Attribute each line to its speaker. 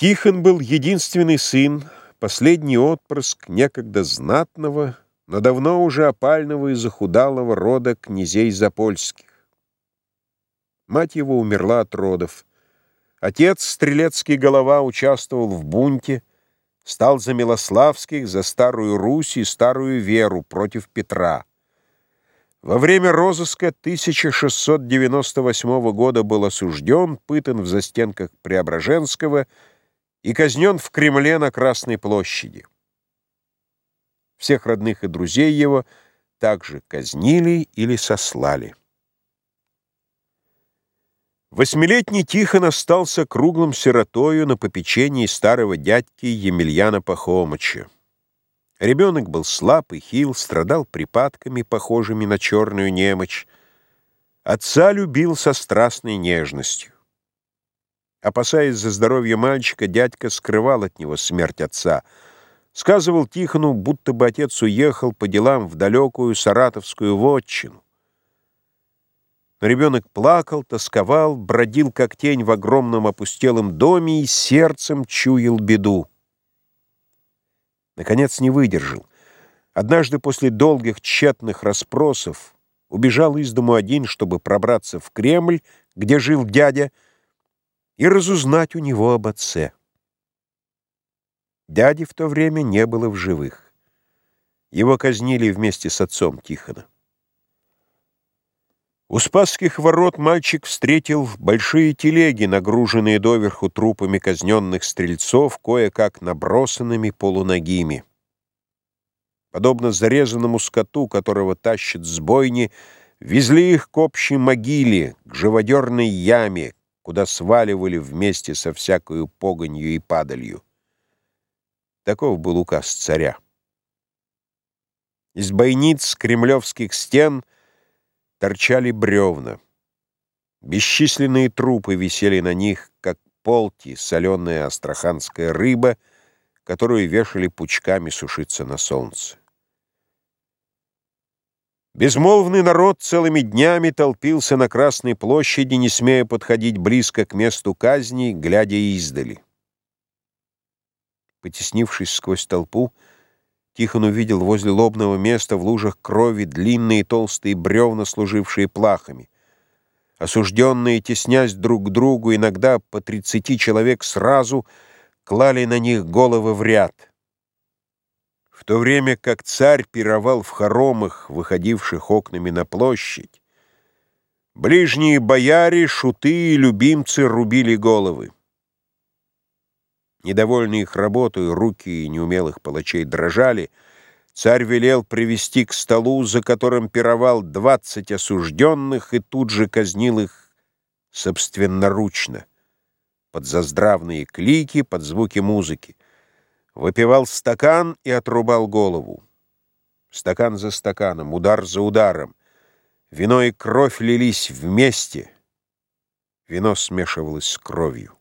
Speaker 1: Тихон был единственный сын, последний отпрыск некогда знатного, но давно уже опального и захудалого рода князей Запольских. Мать его умерла от родов. Отец, стрелецкий голова, участвовал в бунте, стал за Милославских, за Старую Русь и Старую Веру против Петра. Во время розыска 1698 года был осужден, пытан в застенках Преображенского и казнен в Кремле на Красной площади. Всех родных и друзей его также казнили или сослали. Восьмилетний Тихон остался круглым сиротою на попечении старого дядьки Емельяна Пахомыча. Ребенок был слаб и хил, страдал припадками, похожими на черную немочь. Отца любил со страстной нежностью. Опасаясь за здоровье мальчика, дядька скрывал от него смерть отца. Сказывал Тихону, будто бы отец уехал по делам в далекую саратовскую вотчину. Но ребенок плакал, тосковал, бродил как тень в огромном опустелом доме и сердцем чуял беду. Наконец не выдержал. Однажды после долгих тщетных расспросов убежал из дому один, чтобы пробраться в Кремль, где жил дядя, и разузнать у него об отце. Дяди в то время не было в живых. Его казнили вместе с отцом Тихона. У Спасских ворот мальчик встретил большие телеги, нагруженные доверху трупами казненных стрельцов, кое-как набросанными полуногими. Подобно зарезанному скоту, которого тащат с бойни, везли их к общей могиле, к живодерной яме, куда сваливали вместе со всякою погонью и падалью. Таков был указ царя. Из бойниц кремлевских стен — торчали бревна. Бесчисленные трупы висели на них, как полти, соленая астраханская рыба, которую вешали пучками сушиться на солнце. Безмолвный народ целыми днями толпился на Красной площади, не смея подходить близко к месту казни, глядя издали. Потеснившись сквозь толпу, Тихон увидел возле лобного места в лужах крови длинные толстые бревна, служившие плахами. Осужденные, теснясь друг к другу, иногда по тридцати человек сразу, клали на них головы в ряд. В то время как царь пировал в хоромах, выходивших окнами на площадь, ближние бояре, шуты и любимцы рубили головы. Недовольные их работой, руки неумелых палачей дрожали. Царь велел привести к столу, за которым пировал двадцать осужденных, и тут же казнил их собственноручно, под заздравные клики, под звуки музыки. Выпивал стакан и отрубал голову. Стакан за стаканом, удар за ударом. Вино и кровь лились вместе. Вино смешивалось с кровью.